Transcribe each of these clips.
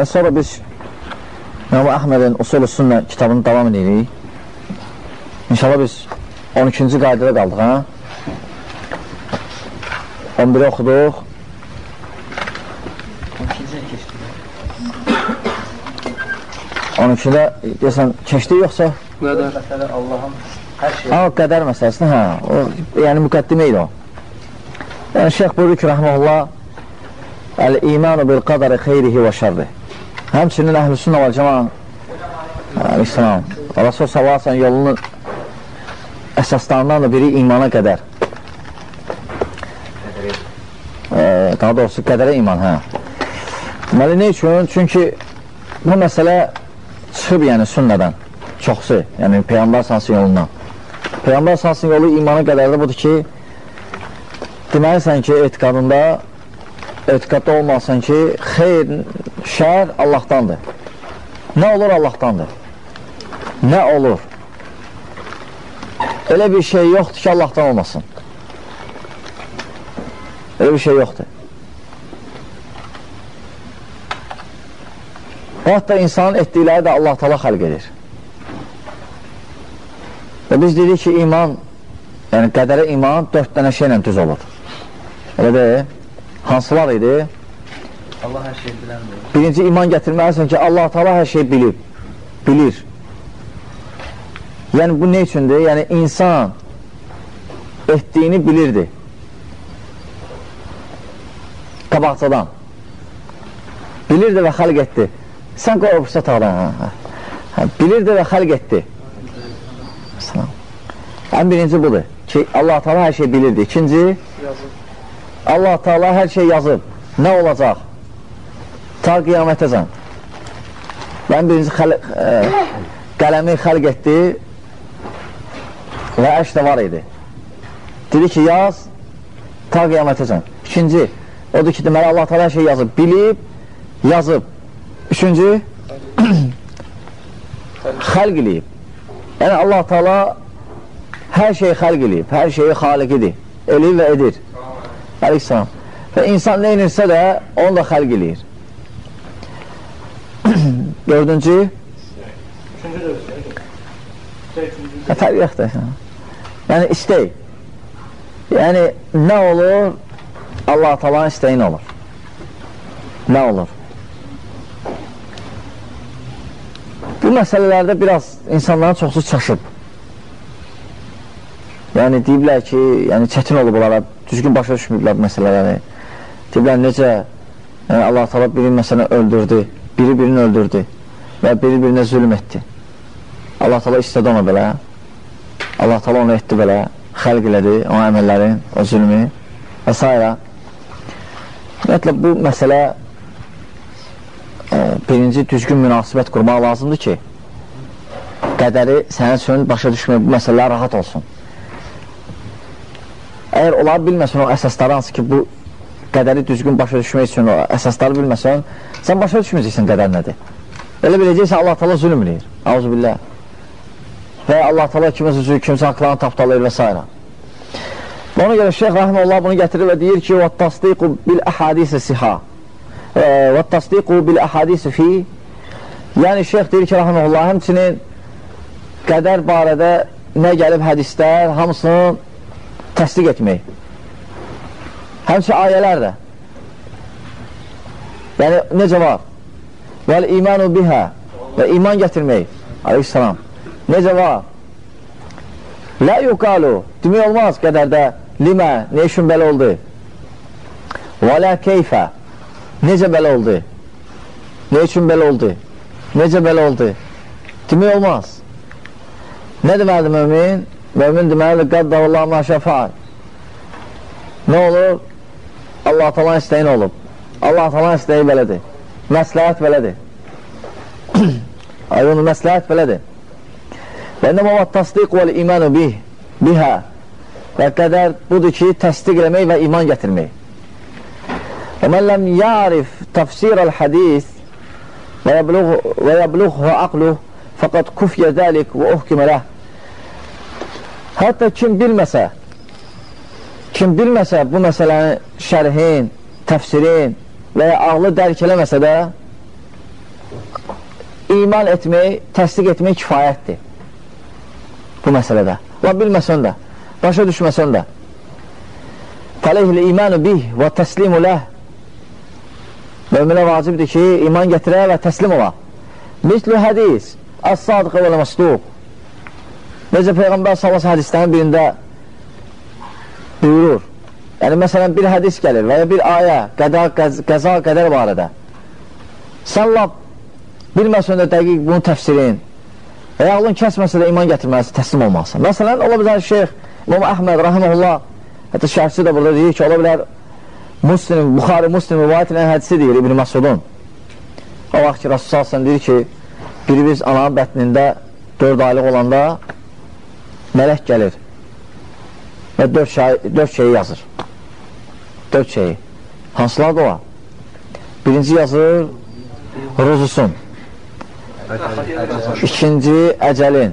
Deməli, sonra biz İmam Əhmədin Usul-u Sünnə kitabını davam edirik. İnşallah biz 12-ci qaydada qaldıq, ha? 11-i oxuduq. 12-də deyəsən keçdi yoxsa? Qədər. Allahın hər şey. Ha, o qədər məsələsini, hə. O, yəni müqəddimə idi o. Yəni şeyx buyurur ki, rəhməhullah Əl-imanu bil qadari xeyrihi və şərri. Həmçinin əhl-i sünnə və cəman Aleyhisselam Rasul sallallahu yolunun əsaslarından da biri imana qədər. E, daha doğrusu qədərə iman, hə. Deməli, ne üçün? Çünki bu məsələ çıxıb yəni sünnədən çoxsu, yəni Peyğəmbər sansı yolundan. Peyğəmbər sansı yolu imana qədərdə budur ki, deməlisən ki, etiqadında etiqadda olmasın ki, xeyr, şər Allahdandır. Nə olur Allahdandır? Nə olur? Elə bir şey yoxdur ki, Allahdan olmasın. Elə bir şey yoxdur. Hətta insanın etdikləri də Allah tala xəlq edir. Və biz dedik ki, iman, yəni qədərə iman dörd dənə şeylə düz olur. Elə deyil. Hansılar idi? Allah hər şey biləndir. Birinci iman gətirməlisən ki, Allah Taala hər şey bilib, bilir. Yəni bu nə üçündür? Yəni insan etdiyini bilirdi. Qabaqcadan. Bilirdi və xalq etdi. Sən qoy o fırsat ağdan. Hə, hə. Hə, bilirdi və xalq etdi. Salam. Ən birinci budur ki, Allah Taala hər şey bilirdi. İkinci, Yazıb. Allah Taala hər şey yazıb. Nə olacaq? Ta qiyamətəcən. Mən birinci xəl ə, qələmi xəlq etdi və əş də var idi. Dedi ki, yaz ta qiyamətəcən. İkinci, odur ki, deməli Allah Taala hər şey yazıb, bilib, yazıb. Üçüncü, xəlq eləyib. Yəni Allah Taala hər şeyi xəlq eləyib, hər şeyi xaliqidir, eləyir və edir. Əleyhissalam. Və insan nə inirsə də, onu da xəlq eləyir. Dördüncü, Üçüncü də hə, fərq yoxdur. Yəni, istək. Yəni, nə olur? Allah talanın istəyin olur. Nə olur? Bu məsələlərdə biraz insanların çoxsu çaşıb. Yəni, deyiblər ki, yəni, çətin olub onlara, düzgün başa düşməyiblər bu məsələləri. Deyiblər, necə yəni, Allah tala biri məsələn öldürdü, biri birini öldürdü və biri birinə zülm etdi. Allah tala istədi ona belə, Allah tala onu etdi belə, xəlq elədi o əməllərin, o zülmü və s. Ümumiyyətlə, bu məsələ e, birinci düzgün münasibət qurmaq lazımdır ki, qədəri sənin üçün başa düşmək bu məsələlər rahat olsun. Əgər onları bilməsən o əsasları hansı ki, bu qədəri düzgün başa düşmək üçün o əsasları bilməsən, sən başa düşməyəcəksən qədər nədir. Elə biləcəksən Allah tala zülm eləyir. Auzubillah. Və Allah tala kiməsə zülm, kimsə haqlarını tapdalayır və s. Ona görə Şeyx Rəhməllah bunu gətirir və deyir ki, وَالتَّصْدِيقُ بِالْأَحَادِيسِ سِحَا وَالتَّصْدِيقُ بِالْأَحَادِيسِ فِي Yəni Şeyx deyir ki, Rəhməllah həmçinin qədər barədə nə gəlib hədislər, hamısını təsdiq etmək. Həmçə ayələr də. Yəni, necə var? Vəl imanu bihə və iman gətirmək. Aleyhisselam. Necə var? Lə yuqalu, demək olmaz qədərdə limə, ne üçün belə oldu? Və lə keyfə, necə belə oldu? Ne üçün belə oldu? Necə belə oldu? Demək olmaz. Nə deməlidir mümin? Mümin deməlidir, qəddə Allah məşəfəal. Nə olur? Allah talan istəyin olub. Allah talan istəyi belədir. Məsləhət belədir. Ayonu məsləhət belədir. Və nə məvat tasdiq və imanı bih, bihə və qədər budur ki, təsdiq eləmək və iman gətirmək. Və mən ləm yarif təfsir əl-hədis və yəbluğhu aqluh fəqad kufyə dəlik və uhkimə ləh. Hətta kim bilməsə, kim bilməsə bu məsələnin şərhin, təfsirin və ya ağlı dərk eləməsə də, iman etmək, təsdiq etmək kifayətdir bu məsələdə. Və bilməsən də, başa düşməsən də. Fəleyhil imanu bih və təslimu ləh Möminə vacibdir ki, iman gətirə və təslim ola. Mislü hədis, əs-sadiqə və məsduq. Necə Peyğəmbər sallallahu hədislərin birində buyurur. Yəni, məsələn, bir hədis gəlir və ya bir ayə, qəda, qəz, qəza, qədər barədə. Sən lap bilməsən də dəqiq bunun təfsirin və ya ağlın kəsməsə də iman gətirməlisin, təslim olmalısın. Məsələn, ola bilər şeyx İmam Əhməd, rahiməhullah, hətta şərhçi də burada deyir ki, ola bilər Muslim, Buxari Muslim rivayət edən hədisi deyir İbn Məsudun. O vaxt ki, Rasul Salsan deyir ki, biri biz ananın bətnində 4 aylıq olanda mələk gəlir və 4 şey, dörd şeyi yazır. 4 şeyi. Hansılar da o? Birinci yazır ruzusun. İkinci əcəlin.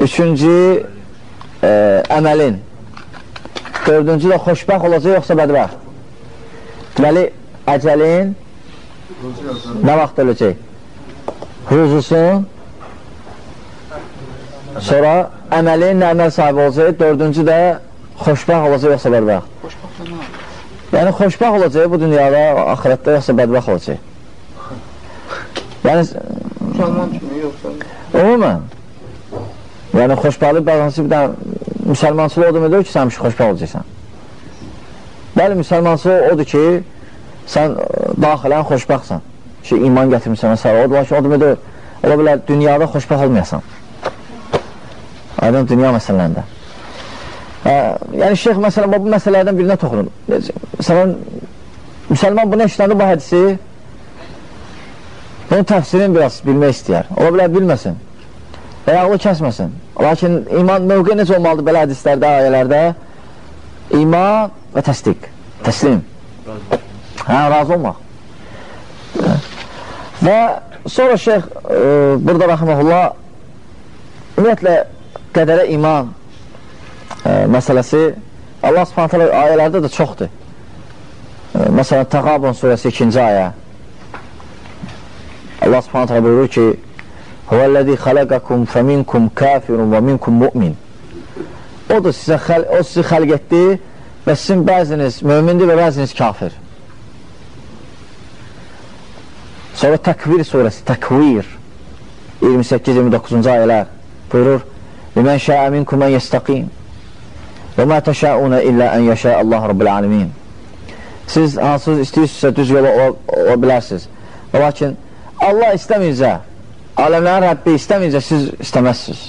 Üçüncü e, əməlin. Dördüncü də xoşbəxt olacaq, yoxsa bədbəxt. Deməli, əcəlin nə vaxt öləcək? Ruzusun, sonra əməlin nə əməl sahibi olacaq, dördüncü də xoşbəxt olacaq, yoxsa bədbəxt. Yəni, xoşbəxt olacaq bu dünyada, axirətdə, yoxsa bədbəxt olacaq. Yəni, Müsəlman kimi yoxsa? Umumən, yəni xoşbəxtlik bəzənsi bir dənə müsəlmançılıq o deməkdir ki, sən xoşbəxt olacaqsan. Bəli, müsəlmançılıq odur ki, sən daxilən xoşbəxtsən ki, iman gətirmirsən və s. O da ki, o deməkdir, ola bilər, dünyada xoşbəxt olmayasan. Aydın dünya məsələlərində. Yəni, şeyx məsələn, bu məsələlərdən birinə toxunur. Məsələn, müsəlman bunu eşitəndə bu hədisi bunun təfsirini biraz bilmək istəyər. Ola bilər, bilməsin və yağlı kəsməsin. Lakin iman mövqe necə olmalıdır belə hədislərdə, ayələrdə? İman və təsdiq, təslim. Hə, razı olmaq. Və sonra şeyx e, burada rəhməhullah ümumiyyətlə qədərə iman e, məsələsi Allah subhanətələ ayələrdə də çoxdur. E, məsələn, Təqabun surəsi 2-ci ayə Allah subhanətələ buyurur ki Huvəl-ləzi xaləqəkum fəminkum kafirun və minkum mu'min. Odur sizə xəl o sizi xəlq etdi və sizin bəziniz mömindir və bəziniz kafir. Sonra Təkvir surəsi, Təkvir 28-29-cu ayələr buyurur Limən şəə minkum ən yəstəqim və mə təşəunə illə ən yəşə Allah Rabbil alemin Siz hansınız istəyirsinizsə düz yola ola, ola bilərsiniz. Lakin Allah istəməyəcək Aləmlərin Rəbbi istəməyəcək, siz istəməzsiniz.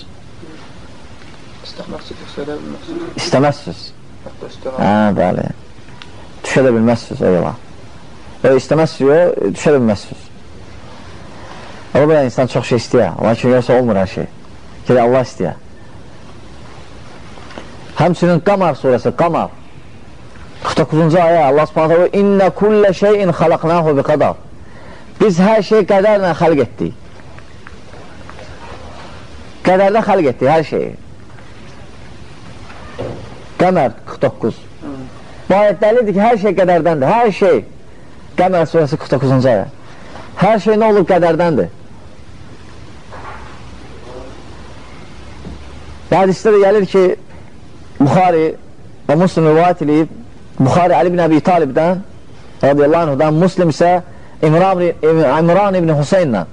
İstəməzsiniz. İstəməzsiniz. Hə, bəli. Düşə də bilməzsiniz o yola. O istəməzsiniz, o, düşə də bilməzsiniz. O belə insan çox şey istəyər, lakin yoxsa olmur hər şey. Ki, Allah istəyər. Həmçinin Qamar surəsi, Qamar 49-cu ayə Allah subhanətə İnnə kullə şeyin xalaqnahu bi qadar Biz hər şey qədərlə xəlq etdik. Qədərdə xəlq etdi hər şeyi. Qəmər 49. Bu ayət dəlildir ki, hər şey qədərdəndir. Hər şey. Qəmər surəsi 49-cu ayə. Hər şey nə olur qədərdəndir. Və hədisdə də gəlir ki, Buxari və Muslim rivayət edib, Buxari Ali ibn Əbi Talibdən, radiyallahu anhudan, Muslim isə İmran, İmran ibn Hüseynlə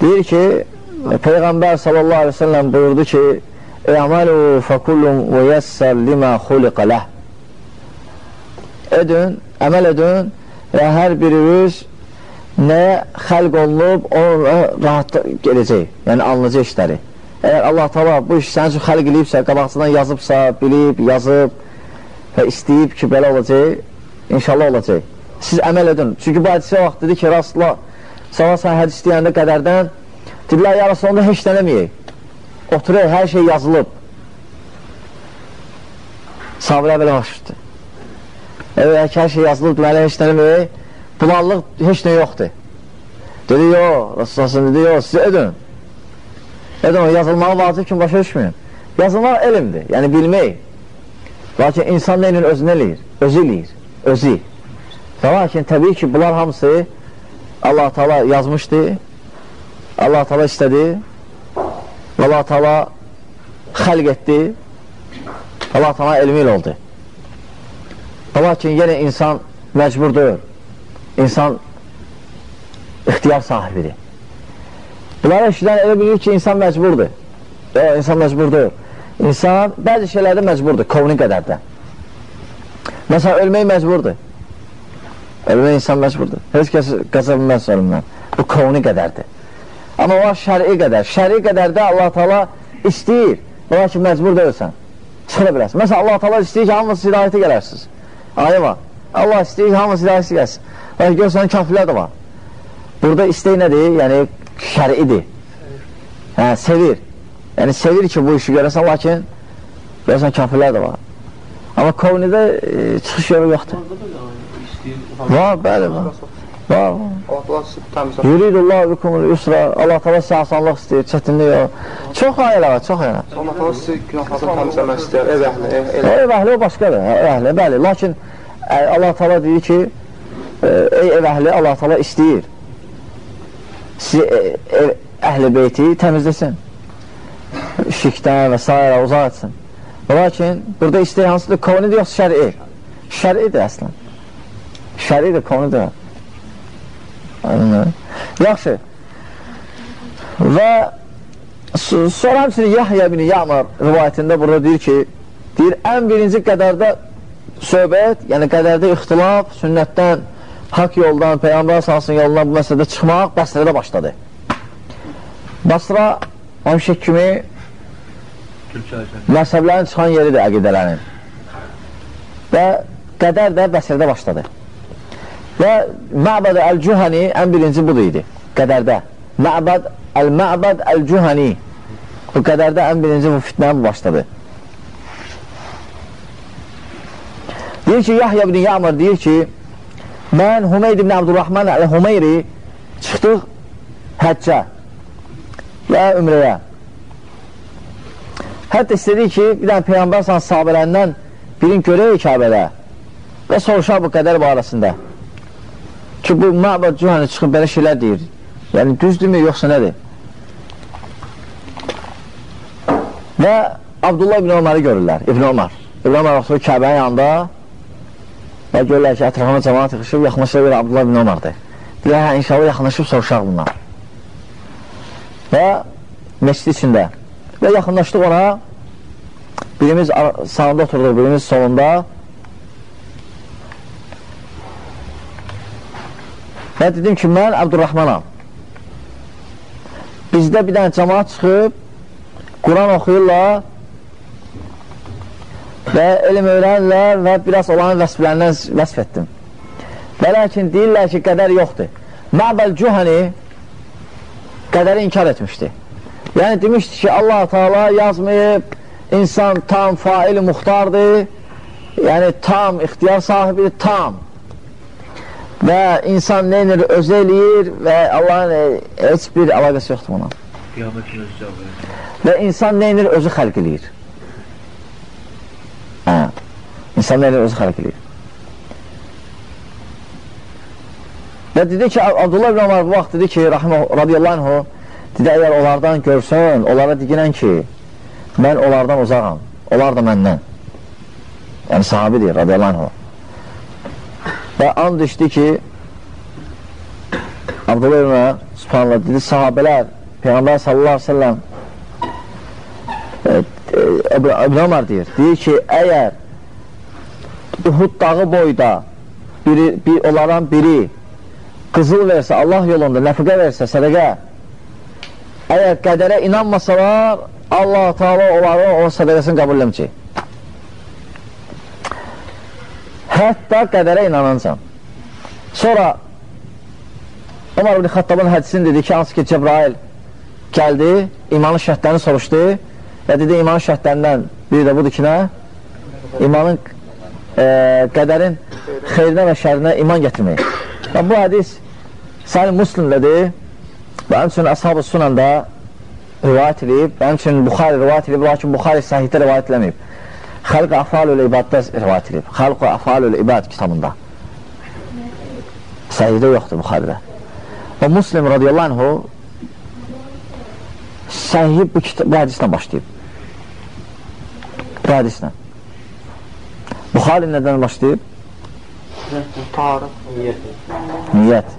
deyir ki, Peyğəmbər sallallahu aleyhi ve sellem buyurdu ki Əməlu fəkullum və yəssər limə xuliqə ləh Edin, əməl edin və hər biriniz nə xəlq olunub onunla rahat gələcək, yəni alınacaq işləri. Əgər Allah tala bu iş sənin üçün xəlq eləyibsə, qabaqçıdan yazıbsa, bilib, yazıb və istəyib ki, belə olacaq, inşallah olacaq. Siz əməl edin. Çünki bu hədisə vaxt dedi ki, Rastla, sabah sən hədis deyəndə qədərdən Dedilər, ya Rasulullah, heç dənəməyək. Oturur, hər şey yazılıb. Sahabələr belə başlıqdır. Evet, hər şey yazılıb, deməli, heç dənəməyək. Bulanlıq heç nə yoxdur. Dedi, yox, Rasulullah dedi, yox, siz edin. Edin, o yazılmağı vacib kimi başa düşməyin. Yazılmaq elmdir, yəni bilmək. Lakin insan neyinin özünə eləyir? Özü eləyir, özü. Lakin təbii ki, bunlar hamısı Allah Taala yazmışdı. Allah Taala istədi. Allah Taala xəlq etdi. Allah Taala elmi ilə oldu. Lakin yenə insan məcburdur. İnsan ixtiyar sahibidir. Bunları eşidən elə bilir ki, insan məcburdur. Yox, insan məcburdur. İnsan bəzi şeylərdə məcburdur, kovni qədərdə. Məsələn, ölmək məcburdur. Ölmək insan məcburdur. Heç kəs qaça bilməz ölümdən. Bu kovni qədərdir. Amma o şəri qədər. Şəri qədərdə Allah Taala istəyir. Ola ki, məcbur deyilsən. Çıxa biləsən. Məsələn, Allah Taala istəyir ki, hamınız hidayətə gələrsiniz. Ayı var. Allah istəyir ki, hamınız hidayətə gəlsin. Və görsən, kafirlər də var. Burada istək nədir? Yəni, şəridir. Hə, sevir. Yəni, sevir ki, bu işi görəsən, lakin görəsən, kafirlər də var. Amma kovnidə e, çıxış yolu yoxdur. Var, bəli, var. Var, var. Yuridullah bikumul yusra. Allah təala sizə asanlıq istəyir, çətinlik yox. Çox ayələr var, çox ayələr. Allah Allah sizi günahlardan təmizləmək istəyər. Ev əhli, ev, elə. ev əhli o başqadır, ev əhli, bəli. Lakin ə, Allah təala deyir ki, ə, ey ev əhli Allah təala istəyir. Ə, ev əhli beyti təmizləsin. Şirkdən və s. uzaq etsin. Lakin burada istəyir hansıdır? Kovnidir yoxsa şəri? Şəridir əslən. Şəridir, kovnidir. Yaxşı. Və so- sonra həmsini Yahya bin Ya'mar rivayətində burada deyir ki, deyir, ən birinci qədərdə söhbət, yəni qədərdə ixtilaf, sünnətdən, haqq yoldan, Peyğəmbər salsın yolundan bu məsələdə çıxmaq Bəsrədə başladı. Basra həmişə kimi məzhəblərin çıxan yeridir əqidələrin. Və qədər də Bəsrədə başladı. Və Məbəd Əl-Cühəni ən birinci budur idi, qədərdə. Məbəd Əl-Məbəd Əl-Cühəni bu qədərdə ən birinci bu fitnə bu başladı. Deyir ki, Yahya ibn Ya'mar deyir ki, mən Humeyd ibn Abdurrahman Əl-Humeyri çıxdıq həccə və ümrəyə. Hətta istədik ki, bir dənə Peyğəmbər sən sahabələrindən birin görək Kəbədə və soruşaq bu qədər barəsində. Ki, bu Məbəd Cühəni çıxıb belə şeylər deyir. Yəni, düzdürmü, yoxsa nədir? Və Abdullah ibn Ömər'i görürlər, İbn Ömər. İbn Ömər Kəbənin yanında və görürlər ki, ətrafına cəmanat yıxışıb, yaxınlaşır bir Abdullah ibn Ömərdir. Deyirlər, hə, inşallah yaxınlaşıb soruşaq bundan. Və məscid içində. Və yaxınlaşdıq ona, birimiz sağında oturduq, birimiz solunda. Və dedim ki, mən Abdurrahmanam. Bizdə bir dənə cəmaat çıxıb, Quran oxuyurlar və elm öyrənirlər və biraz olanın vəsflərindən vəsf etdim. Və lakin deyirlər ki, qədər yoxdur. Məbəl Cühəni qədəri inkar etmişdi. Yəni demişdi ki, Allah Teala yazmayıb, insan tam faili muxtardır, yəni tam ixtiyar sahibidir, tam. Və insan neynir, özü eləyir və Allahın e, heç bir əlaqəsi yoxdur buna. Və insan neynir, özü xəlq eləyir. Hə, insan neynir, özü xəlq eləyir. Və dedi ki, Abdullah ibn Ömər bu vaxt dedi ki, Rahimə, radiyallahu anhu, dedi, əgər onlardan görsün, onlara digilən ki, mən onlardan uzağam, onlar da məndən. Yəni, sahabidir, radiyallahu anhu. Və and düşdü ki, Abdullah ibn Ömər, subhanallah, dedi, sahabələr, Peyğəmbər sallallahu aleyhi ve sellem İbn Ömər deyir, deyir ki, əgər Uhud dağı boyda biri, bir, onların biri qızıl versə, Allah yolunda nəfiqə versə, sədəqə əgər qədərə inanmasalar Allah Teala onları o sədəqəsini qəbul eləməyəcək. Hətta qədərə inanancan. Sonra Ömər ibn Xattabın hədisini dedi ki, hansı ki Cebrail gəldi, imanın şərtlərini soruşdu və dedi imanın şərtlərindən biri də budur ki, nə? İmanın e, qədərin xeyrinə və şərinə iman gətirmək. Və bu hədis Səhəl Müslimlədir və həmçinin Ashab-ı Sunanda rivayət edib, və həmçinin Buxari rivayət edib, lakin Buxari səhiddə rivayət eləməyib. Xalq-ı Afalül İbaddə rivayət edib. Xalq-ı Afalül İbad kitabında. Səhiddə yoxdur Buxaridə. O Muslim radiyallahu anhu səhih bu, bu hədislə başlayıb. Bu hədislə. Buxari nədən başlayıb? Niyyət.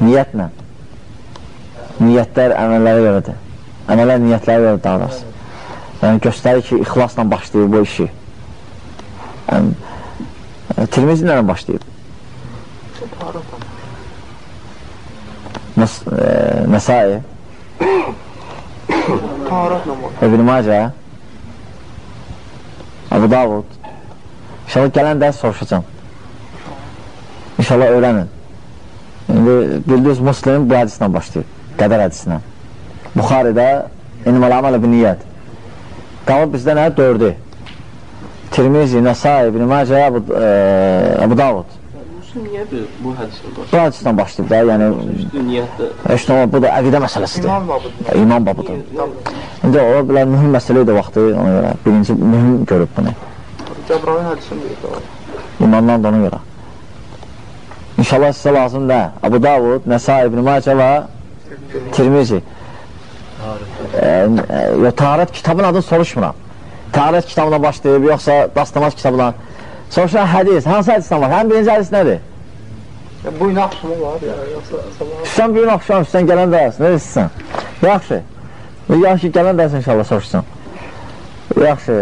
Niyyətlə. Niyyətlər əməllərə görədir. Əməllər niyyətlərə görə davransın. Yəni, göstərir ki, ixlasla başlayıb bu işi. Yəni, Tirmizi nədən başlayıb? Nəs e, Nəsai. İbn-i Macə, Abu Davud. İnşallah gələn dərs soruşacam. İnşallah öyrənin. İndi bildiniz Muslim bu hədislə başlayıb. Qədər hədislə. Buxaridə İnmal amələ bin niyyət. Qalıb bizdə nə? Dördü. Tirmizi, Nəsai, İbn-i Macə, Abu, e, Abu Davud. Müslim niyyədir bu hədislə Bu başlayır? hədislə başlayıb da, yəni niyyətdə işte bu da əqidə məsələsidir. İman babıdır. İman babıdır. İndi ola bilər mühüm məsələ idi vaxtı, ona görə birinci mühüm görüb bunu. Cəbrayil hədisini deyir. o. İmandan da ona görə. İnşallah sizə lazım da Abu Davud, Nəsa İbn Macə və Tirmizi. E, e, Taharət kitabın adını soruşmuram. Taharət kitabına başlayıb, yoxsa Dastamaz kitabına. Soruşan hədis, hansı hədisdən var? Həm birinci hədis nədir? Bu gün axşamı var ya, yoxsa sabah. Üstən bir gün axşam, üstən gələn dərs, nə istəsən? Yaxşı. Yaxşı, gələn dərs inşallah soruşsun. Yaxşı.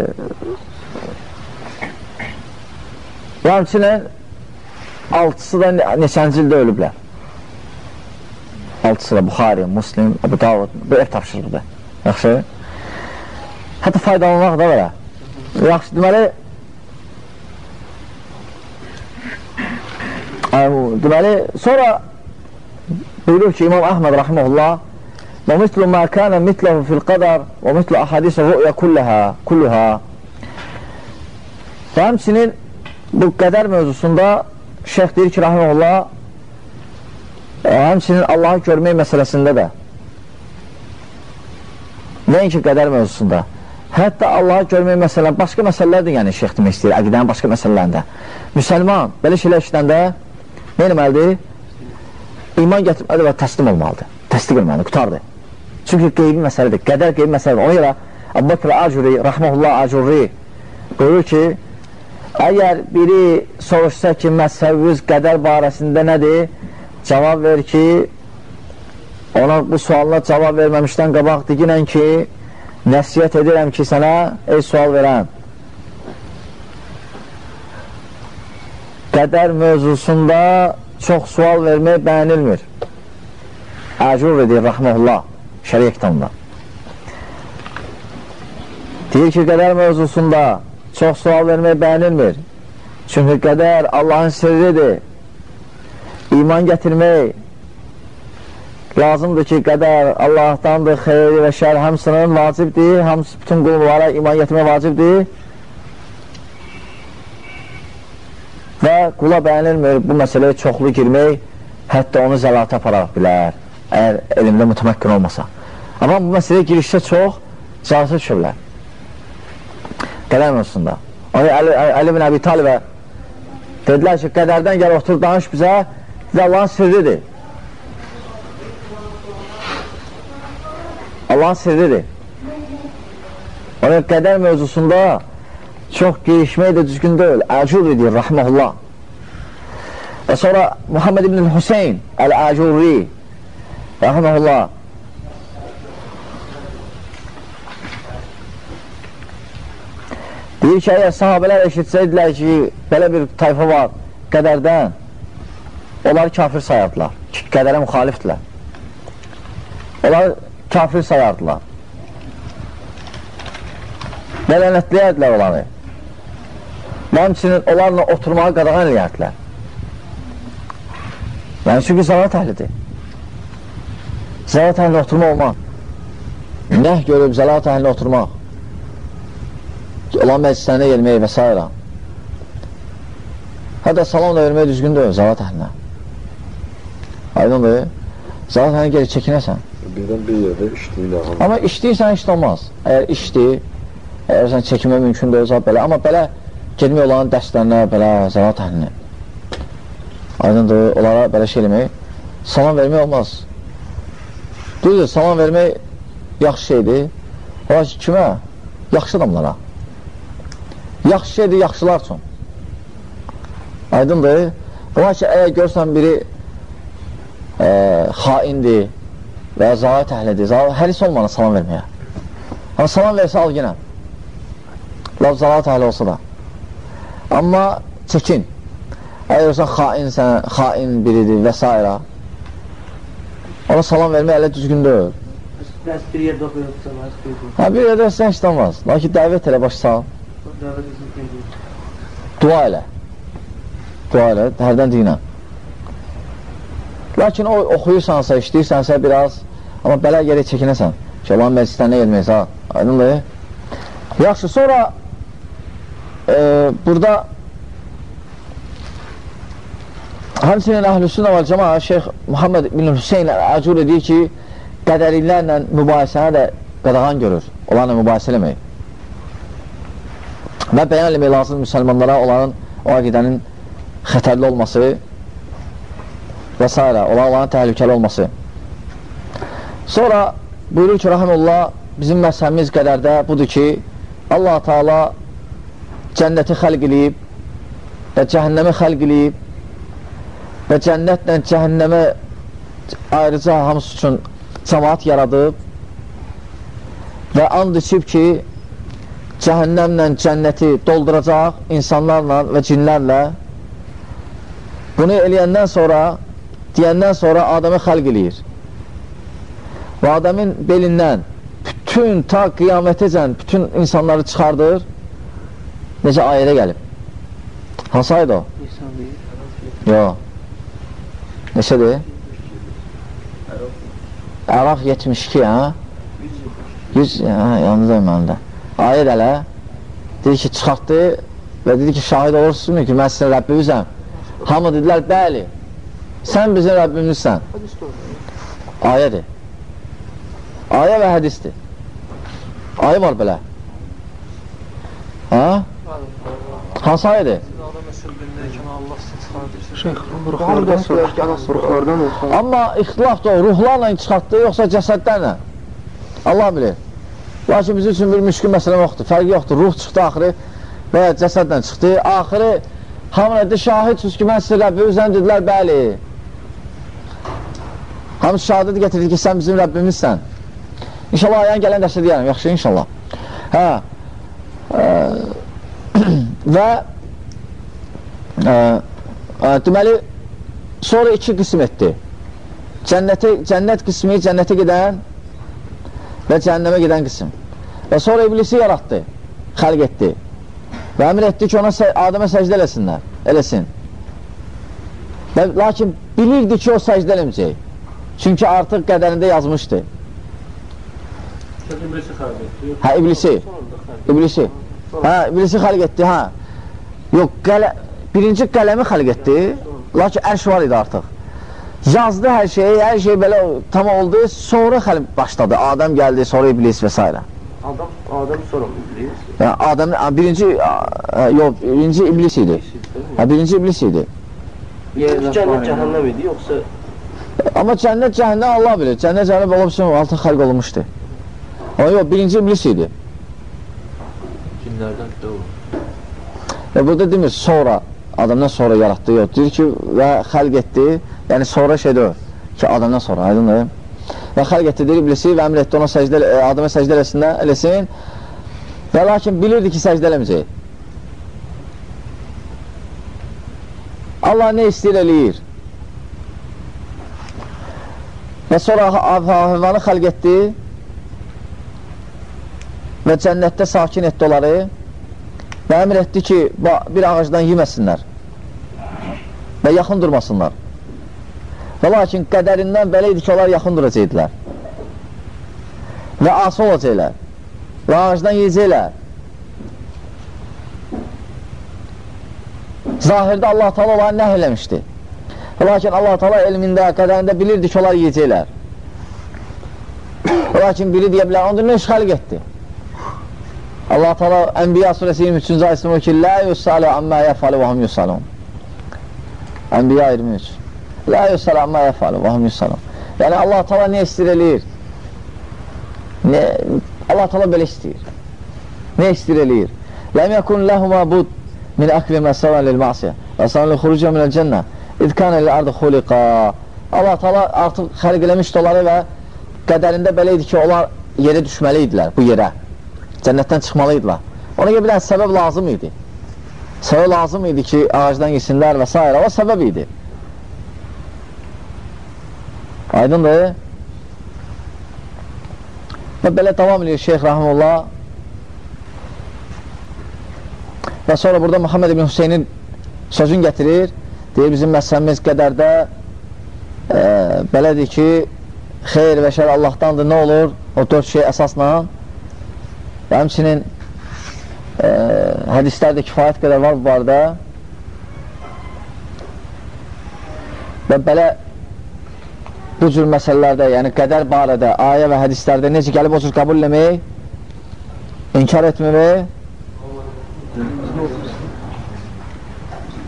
Və həmçinin altısı da ne- neçənci ildə ölüblər. Altısı da Buxari, Muslim, Abu Davud, bu ev tapşırıqdır. Yaxşı. Hətta faydalanmaq da verə. Yaxşı, deməli, Ə, deməli, sonra buyurur ki, İmam Əhməd rahimehullah və mislu ma kana mitlahu fil qadar və mislu ahadis ru'ya kullaha kulluha. Və həmçinin bu qədər mövzusunda şeyx deyir ki, rahimehullah ə, həmçinin Allahı görmək məsələsində də nəinki qədər mövzusunda hətta Allahı görmək məsələn başqa məsələlər də yəni şeyx demək istəyir əqidənin başqa məsələlərində. Müsəlman belə şeylər işləndə nə eləməlidir? iman gətirməli və təslim olmalıdır. Təsdiq etməli, qutardır. Çünki qeybi məsələdir, qədər qeybi məsələdir. Ona görə Bakr Acuri, Rəhməhullah Acuri buyurur ki, əgər biri soruşsa ki, məzhəbimiz qədər barəsində nədir? Cavab ver ki, ona bu sualına cavab verməmişdən qabaq diginən ki, nəsiyyət edirəm ki, sənə ey sual verəm. Qədər mövzusunda çox sual vermək bəyənilmir. Əcur edir, rəhməhullah, şəriyə kitabında. Deyir ki, qədər mövzusunda çox sual vermək bəyənilmir. Çünki qədər Allahın sirridir. İman gətirmək lazımdır ki, qədər Allahdandır, xeyri və şər hamısının vacibdir, hamısı bütün qullara iman gətirmək vacibdir. Və qula bəyənilmir bu məsələyə çoxlu girmək, hətta onu zəlata apara bilər, əgər elmdə mütəməkkin olmasa. Amma bu məsələyə girişdə çox cazı düşə bilər. Qədər mövzusunda. Onu Əli, Əli bin Əbi Talibə dedilər ki, qədərdən gəl otur, danış bizə, bizə Allahın sirridir. Allahın sirridir. Ona qədər mövzusunda çox girişmək də düzgün deyil. Əcur edir, rəhməhullah. Və sonra Muhammed ibn Hüseyin Əl-Əcurri rəhməhullah deyir ki, əgər sahabələr eşitsəydilər ki, belə bir tayfa var qədərdən, onlar kafir sayardılar, qədərə müxalifdirlər. Onlar kafir sayardılar. Və lənətləyərdilər olanı. Və həmçinin onlarla oturmağa qadağan eləyərdilər. Yəni, çünki zalat əhlidir. Zalat əhlinə oturma olmaz. Nəh görüb zalat əhlinə oturmaq. Olan məclislərində gelmək və s. Hətta salam da vermək düzgün deyil zalat əhlinə. Aydındır. Zalat əhlinə geri çəkinəsən. Birdən bir yerdə işləyirlər. Amma işləyirsən iş olmaz. Əgər işdir, əgər sən çəkinmək mümkün deyilsə belə. Amma belə gedmək olan dərslərinə, belə zavat əhlinə. Aydındır, onlara belə şey eləmək salam vermək olmaz. Düzdür, salam vermək yaxşı şeydir. Ola ki, kimə? Yaxşı adamlara. Yaxşı şeydir, yaxşılar üçün. Aydındır. Ola ki, əgər görsən biri e, xaindir və ya zahid əhlidir, həris olmana salam verməyə. Amma salam versə al yenə. Lav zahid əhli olsa da. Amma çəkin. Əgər olsa xainsən, xain biridir və s. Ona salam vermək elə düzgün deyil. Bəs bir yerdə qeydin. Hə, bir yerdə sən işləmaz. Lakin dəvət elə qeydin. Dua elə. Dua elə, hərdən dinlə. Lakin o oxuyursansa, işləyirsənsə biraz, amma belə gerək çəkinəsən. Ki, Allahın məclislərinə gelməyəsə, ha, aydındır. Yaxşı, sonra e, burada həmsinin əhlüsünə və cəma Şeyx Muhammed bin Hüseyin Əcur edir ki, qədərilərlə mübahisənə də qadağan görür. Onlarla mübahisə eləmək. Və bəyan eləmək lazım müsəlmanlara onların o əqidənin xətərli olması və s. Onların təhlükəli olması. Sonra buyurur ki, rəhəmullah, bizim məsələmiz qədərdə budur ki, Allah Taala cənnəti xəlq eləyib və cəhənnəmi xəlq eləyib və cənnətlə cəhənnəmə ayrıca hamısı üçün cəmaat yaradıb və and içib ki, cəhənnəmlə cənnəti dolduracaq insanlarla və cinlərlə. Bunu eləyəndən sonra, deyəndən sonra Adəmi xəlq eləyir. Və Adəmin belindən bütün ta qiyamətəcən bütün insanları çıxardır. Necə ayədə gəlib? Hansı ayədə o? Yox. Neçədir? Əraf 72, hə? 100, hə, yanınızdayım məndə. Ayət ələ, dedi ki, çıxartdı və dedi ki, şahid olursunuz ki, mən sizin Rəbbimizəm. Hamı dedilər, bəli, sən bizim Rəbbimizsən. Ayədir. Ayə və hədisdir. Ayə var belə. Hə? Hansı ayədir? Şeyx, ruhlardan ruhlardan olsun. Amma ixtilaf da o, ruhlarla çıxartdı, yoxsa cəsədlərlə? Allah bilir. Lakin bizim üçün bir müşkül məsələ yoxdur, fərqi yoxdur. Ruh çıxdı axırı və ya cəsədlə çıxdı. Axırı hamı nədir? Şahidsiniz ki, mən sizə Rəbbimizdən dedilər, bəli. Hamı şahadət gətirdi ki, sən bizim Rəbbimizsən. İnşallah ayağın gələn dərsdə deyərəm, yaxşı inşallah. Hə, ə, və ə, ə, deməli, sonra iki qism etdi. Cənnəti, cənnət qismi, cənnətə gedən və cəhənnəmə gedən qism. Və sonra iblisi yaratdı, xəlq etdi. Və əmr etdi ki, ona Adəmə səcdə eləsinlər, eləsin. Və, lakin bilirdi ki, o səcdə eləməyəcək. Çünki artıq qədərində yazmışdı. Hə, iblisi. İblisi. Hə, iblisi xəlq etdi, hə. Yox, qələ, birinci qələmi xəlq etdi, lakin ərş var idi artıq. Yazdı hər şeyi, hər şey belə tam oldu, sonra xəlq başladı. Adəm gəldi, sonra iblis və s. Adam, Adəm sonra iblis. Yəni, Adəm, birinci, yox, birinci iblis idi. Hə, birinci iblis idi. Yəni cənnət cəhənnəm idi, yoxsa Amma cənnət, cəhənnəm Allah bilir. Cənnət, cəhənnəm olub üçün altı xəlq olmuşdu. Amma yox, birinci iblis idi. cinlərdən də o. Və burada demir, sonra, adamdan sonra yaratdı, yox. Deyir ki, və xəlq etdi, yəni sonra şeydir o, ki, adamdan sonra, aydındır. Və xəlq etdi, deyir iblisi və əmr etdi ona səcdə, adama səcdə eləsinlər, eləsin. Və lakin bilirdi ki, səcdə eləməyəcək. Allah nə istəyir, eləyir. Və sonra heyvanı xəlq etdi və cənnətdə sakin etdi onları və əmr etdi ki, bir ağacdan yeməsinlər və yaxın durmasınlar. Və lakin qədərindən belə idi ki, onlar yaxın duracaqdilər və ası olacaqlar və ağacdan yiyəcəklər. Zahirdə Allah Taala onları nəh eləmişdi. Lakin Allah Taala elmində, qədərində bilirdi ki, onlar yiyəcəklər. Lakin biri deyə bilər, onda nə iş xəlq etdi? Allah Taala Ənbiya surəsi 23-cü ayəsində ki, "Lə yusalu amma yəfalu və hum yusalun." Ənbiya 23. La yusalam ma yafalu və hum yusalam. Yəni Allah Taala nə istir eləyir? Ne, Allah Taala belə istəyir. Nə istir eləyir? Ləm yəkun ləhuma bud min əkli məsələn lil məsiyə və li xuruca minəl cənnə İd kana lil ardı xuliqa Allah Taala artıq xəlq eləmişdi onları və qədərində belə idi ki, onlar yerə düşməli idilər bu yerə. Cənnətdən çıxmalı idilər. Ona görə bir dənə səbəb lazım idi. Səbəb lazım idi ki, ağacdan yesinlər və s. O səbəb idi. Aydındır. Və belə davam edir Şeyx Rahimullah. Və sonra burada Muhammed ibn Hüseynin sözün gətirir. Deyir, bizim məsələmiz qədərdə e, belədir ki, xeyr və şər Allahdandır. Nə olur? O dörd şey əsasla. Və həmçinin e, hədislərdə kifayət qədər var bu barədə. Və belə bu cür məsələlərdə, yəni qədər barədə, ayə və hədislərdə necə gəlib o cür qəbul eləmək, inkar etməmək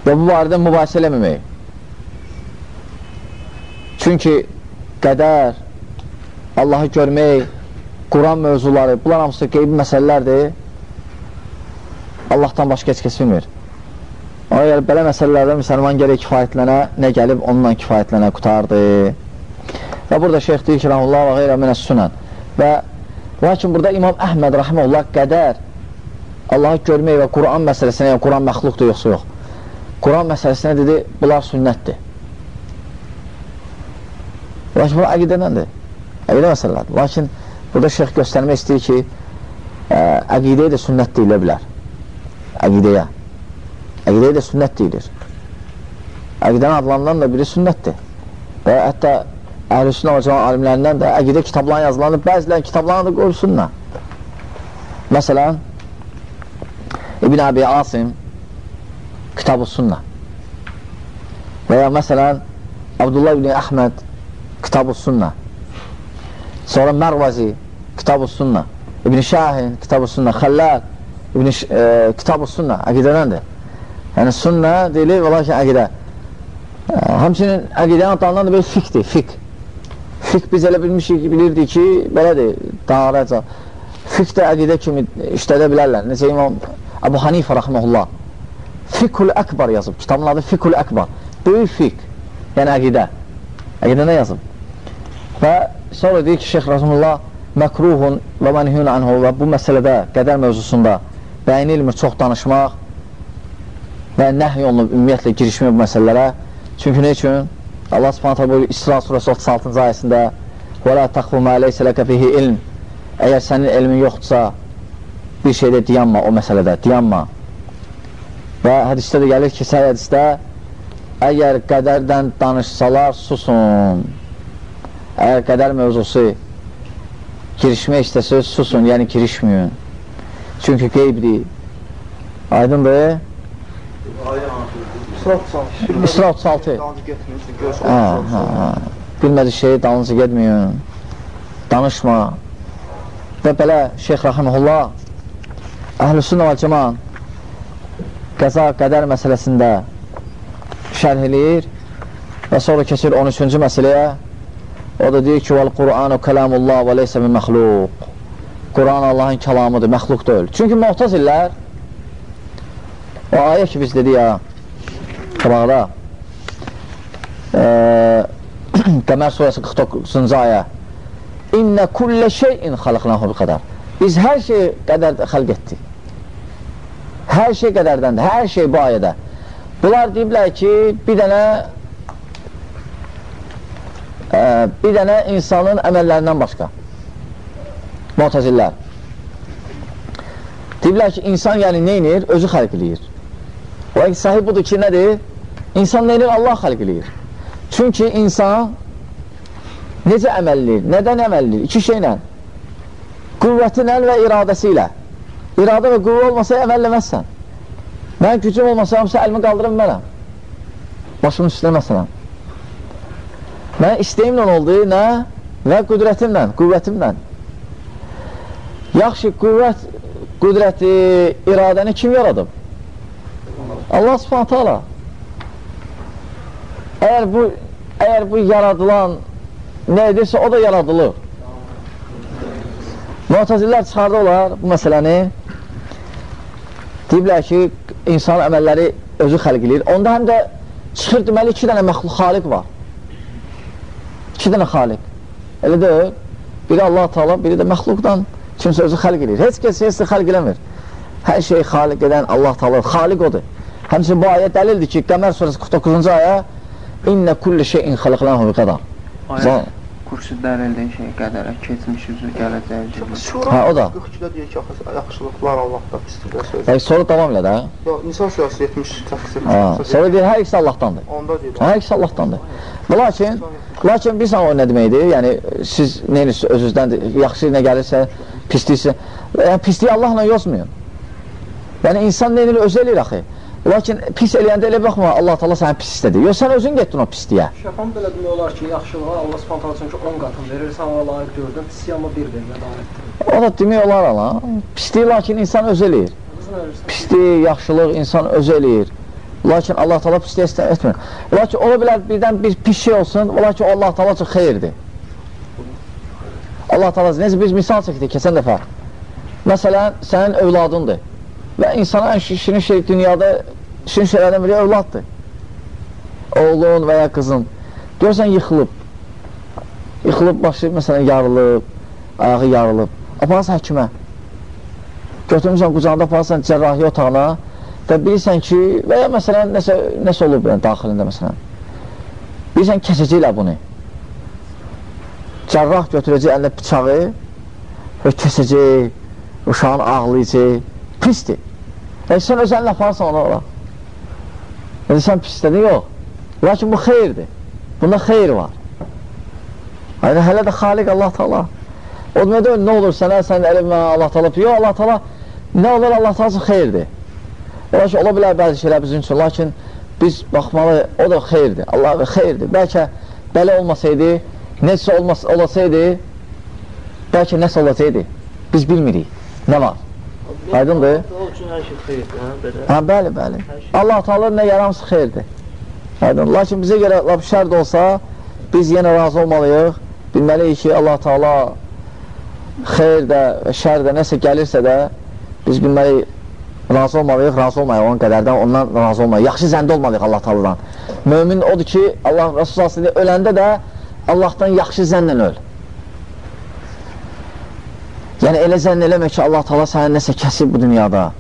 və bu barədə mübahisə eləməmək. Çünki qədər, Allahı görmək, Quran mövzuları, bunlar hamısı qeybi məsələlərdir. Allahdan başqa heç kəs bilmir. Ona görə belə məsələlərdə müsəlman gərək kifayətlənə, nə gəlib onunla kifayətlənə qutardı. Və burada şeyx deyir ki, rahullah və qeyrə minəs sünən. Və lakin burada İmam Əhməd rahiməllah qədər Allahı görmək və Quran məsələsinə, yəni Quran məxluqdur yoxsa yox. Quran məsələsinə dedi, bunlar sünnətdir. Lakin bu əqidədəndir. Əqidə məsələlərdir. Lakin burada şeyx göstərmək istəyir ki, ə, əqidəyə də sünnət deyilə bilər. Əqidəyə. Əqidəyə də sünnət deyilir. Əqidəni adlanılan da biri sünnətdir. Və hətta və Cəman alimlərindən də əqidə kitablarına yazılanır, bəzilərin kitablarına da qoysunlar. Məsələn, İbn Əbi Asim Kitab-ı Sunna və ya məsələn, Abdullah ibn Əhməd Kitab-ı Sunna sonra Mərvazi Kitab-ı Sunna İbn Şahin Kitab-ı Sunna Xəllal İbn e, Kitab-ı Sunna əqidədəndir. Yəni, Sunna deyilir, ola ki, əqidə. E, həmçinin əqidənin adlanan da belə fiqdir, fiqh. Fiqh biz elə bilmişik bilirdik ki, belədir, dağaraca. Fiqh də əqidə kimi işlədə bilərlər. Necə İmam Əbu Hanifə rəxməhullah. Fiqhul Əkbar yazıb. Kitabın adı Fiqhul Əkbar. Böyük fiqh. Yəni əqidə. Əqidə nə yazıb? Və sonra deyir ki, Şeyx Rəzumullah məkruhun və mənhiyun anhu və bu məsələdə, qədər mövzusunda bəyinilmir çox danışmaq və nəhy olunub ümumiyyətlə girişmək bu məsələlərə. Çünki nə üçün? Allah subhanətə buyur İsra surəsi 36-cı ayəsində Və la taxfu mə leysə ləkə fihi ilm Əgər sənin elmin yoxdursa bir şeydə diyanma o məsələdə, diyanma. Və hədisdə də gəlir ki, səy hədisdə əgər qədərdən danışsalar, susun. Əgər qədər mövzusu girişmək istəsiniz, susun, yəni girişməyin. Çünki qeybdir. Aydındır? İsra 36. Hə, hə, hə. Bilmədi şeyi dalınca getməyin. Danışma. Və belə Şeyx Rahimullah Əhlüsünnə və Cəman qəza qədər məsələsində şərh eləyir və sonra keçir 13-cü məsələyə o da deyir ki, vəl-Qur'anu kəlamullah və leysə min məxluq Quran Allahın kəlamıdır, məxluq deyil. Çünki muhtazillər o ayə ki biz dedik ya qabaqda Qəmər surəsi 49-cu ayə İnnə kullə şeyin xalıqnahu bi qədər Biz hər şey qədərdə xəlq etdik. Hər şey qədərdəndir, hər şey bu ayədə. Bunlar deyiblər ki, bir dənə bir dənə insanın əməllərindən başqa. Muhtazillər. Deyiblər ki, insan yəni neynir? Özü xəlq eləyir. O sahib budur ki, nədir? İnsan neynir? Allah xəlq eləyir. Çünki insan necə əməllir? Nədən əməllir? İki şeylə qüvvətinlə və iradəsi ilə. İradə və qüvvə olmasa əməlləməzsən. Mən gücüm olmasa, hamısı əlimi qaldırım mənəm. Başımın üstünə məsələn. Mən istəyimlə oldu, nə? Və qüdrətimlə, qüvvətimlə. Yaxşı, qüvvət, qüdrəti, iradəni kim yaradıb? Allah subhanətə ala. Əgər bu əgər bu yaradılan nə edirsə, o da yaradılır. Muhtazillər çıxardılar bu məsələni. Deyiblər ki, insan əməlləri özü xəlq edir. Onda həm də çıxır deməli iki dənə məxluq xaliq var. İki dənə xaliq. Elə deyil. Biri Allah Taala, biri də məxluqdan kimsə özü xəlq edir. Heç kəs heç xəlq eləmir. Hər şeyi xaliq edən Allah Taala, xaliq odur. Həmçinin bu ayə dəlildir ki, Qəmər surəsi 49-cu ayə İnnə kulli şeyin xalaqnahu bi qadar. Ayət kursu dəlildir şey qədərə, keçmiş üzü, gələcək üzü. Şura Ha, o da. 42-də deyir ki, axı, yaxşılıqlar Allahda, pisliklər söz. Yəni, sonra davam elə də. Yox, İnsan surəsi 78 Ha, sonra deyir, hər ikisi Allahdandır. Onda deyir. Hər ikisi Allahdandır. Lakin, lakin bir o nə deməkdir? Yəni, siz neyiniz özünüzdən yaxşı nə gəlirsə, pisliksə, yəni pisliyi Allahla yozmayın. Yəni, insan neyini özü eləyir axı. Lakin pis eləyəndə elə baxma, Allah Allah sənə pis istədi. Yox, sən özün getdin o pisliyə. Şəfan belə demək olar ki, yaxşılığa Allah Subhanahu çünki 10 qatını verir, sən ona layiq gördün, pisliyə amma 1 verir, layiqdir. O da demək olar ala. Pisliyi lakin insan özü eləyir. Pislik, yaxşılıq insan özü eləyir. Lakin Allah Taala pislik istə etmir. Lakin ola bilər birdən bir pis şey olsun, ola ki Allah Taala üçün xeyirdir. Allah Taala necə biz misal çəkdik keçən dəfə. Məsələn, sənin övladındır. Və insana ən şirin şey dünyada şirin şeylərdən biri övladdır. Oğlun və ya qızın. Görsən yıxılıb. Yıxılıb başı məsələn yarılıb, ayağı yarılıb. Aparırsan həkimə. Götürmüsən qucağında aparırsan cərrahi otağına və bilirsən ki, və ya məsələn nəsə, nəsə olub yəni, daxilində məsələn. Bilirsən kəsəcəklər bunu. Cərrah götürəcək əlində bıçağı və kəsəcək, uşağın ağlayacaq, pisdir. Yəni, sən öz əlinlə aparırsan ona ola. Yəni, sən pis istədin, yox. Lakin bu xeyirdir. Bunda xeyir var. Yəni, hələ də xaliq Allah Taala. O demək deyil, nə olur sənə, sən əlimə Allah Taala yox, Allah Taala nə olur Allah üçün xeyirdir. Ola ki, ola bilər bəzi şeylər bizim üçün, lakin biz baxmalı, o da xeyirdir. Allah xeyirdir. Bəlkə belə olmasaydı, necə olmas olasaydı, bəlkə nəsə olacaqdı. Biz bilmirik. Nə var? Aydındır? O üçün hər şey xeyirdir, hə, belə. Hə, bəli, bəli. Allah Taala nə yaramsa xeyirdir. Aydın. Lakin bizə görə lap şər də olsa, biz yenə razı olmalıyıq. Bilməliyik ki, Allah Taala xeyir də, şər də nəsə gəlirsə də, biz bilməliyik, razı olmalıyıq, razı olmayıq onun qədərdən, ondan razı olmalıyıq. Yaxşı zəndə olmalıyıq Allah Taala'dan. Mömin odur ki, Allah Rasul sallallahu öləndə də Allahdan yaxşı zənnlə öl. Yəni elə zənn eləmə ki, Allah Taala sənə nəsə kəsib bu dünyada.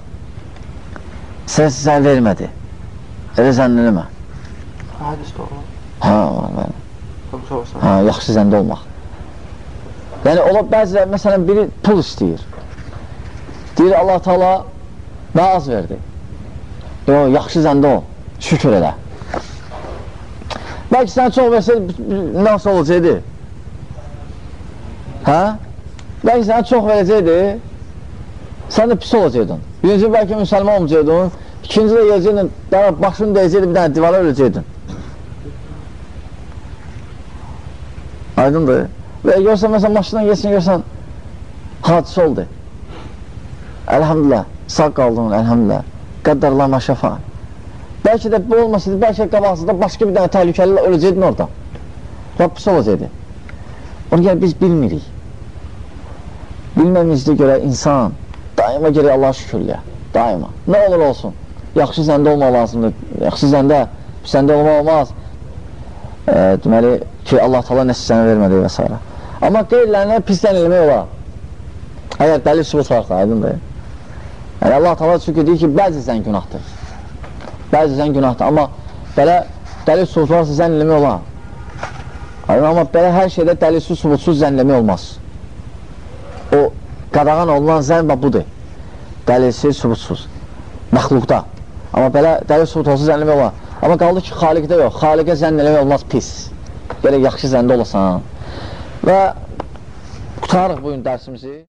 Sən sən vermədi. Elə zənn eləmə. Hədis doğru. Hə, bəli. Hə, yaxşı zəndə olmaq. Yəni ola bəzilər məsələn biri pul istəyir. Deyir Allah Taala mənə az verdi. Yox, yaxşı zəndə ol. Şükür elə. Bəlkə sən çox versəydi nasıl olacaqdı? Hə? Bəlkə sənə çox verəcəkdi, sən də pis olacaqdın. Birinci bəlkə müsəlman olmayacaqdın, ikinci də yiyəcəkdin, daha başını dəyəcəkdi, bir dənə divara öləcəkdin. Aydındır. Və görsən, məsələn, maşından yesin, görsən, hadisə oldu. Əlhamdülillah, sağ qaldın, əlhamdülillah. Qəddarlar maşafa. Bəlkə də bu olmasaydı, bəlkə qabaqsızda başqa bir dənə təhlükəli öləcəkdin orada. Rabbisi olacaqdı. Onu gəl biz bilmirik. Bilməmizdə görə insan daima gerək Allah şükürlüyə. Daima. Nə olur olsun. Yaxşı zəndə olmaq lazımdır. Yaxşı zəndə, səndə olmaq olmaz. E, deməli ki, Allah tala nəsə sənə vermədi və s. Amma qeyrilərinə pisdən eləmək olar. Əgər dəlil sübut varsa, aydındır. Yəni, Allah tala çünki deyir ki, bəzi zən günahdır. Bəzi zən günahdır. Amma belə dəlil sübut varsa zən eləmək olar. Aydın, amma belə hər şeydə dəlilsiz, subutsuz zənləmək olmaz. O qadağan olunan zən və budur. Dəlilsiz, subutsuz. Məxluqda. Amma belə dəlil subut olsa zənləmək olar. Amma qaldı ki, xaliqdə yox. Xaliqə zənn eləmək olmaz pis. Belə yaxşı zəndə olasan. Və qutarıq bugün dərsimizi.